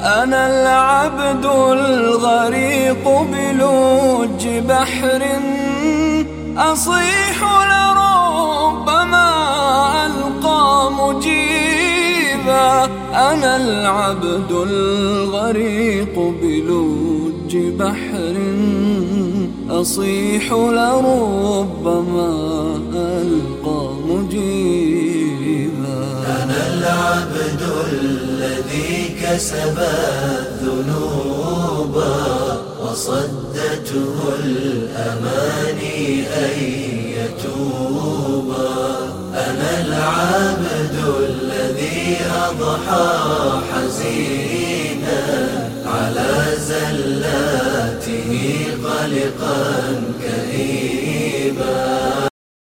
أنا العبد الغريق بلج بحر أصيح لربما ألقى مجيبا. أنا العبد الغريق بلج بحر أصيح لربما الذي كسب الذنوب وصدته الأماني أن يتوبا. أنا العبد الذي أضحى حزينا على زلاته قلقا كئيبا.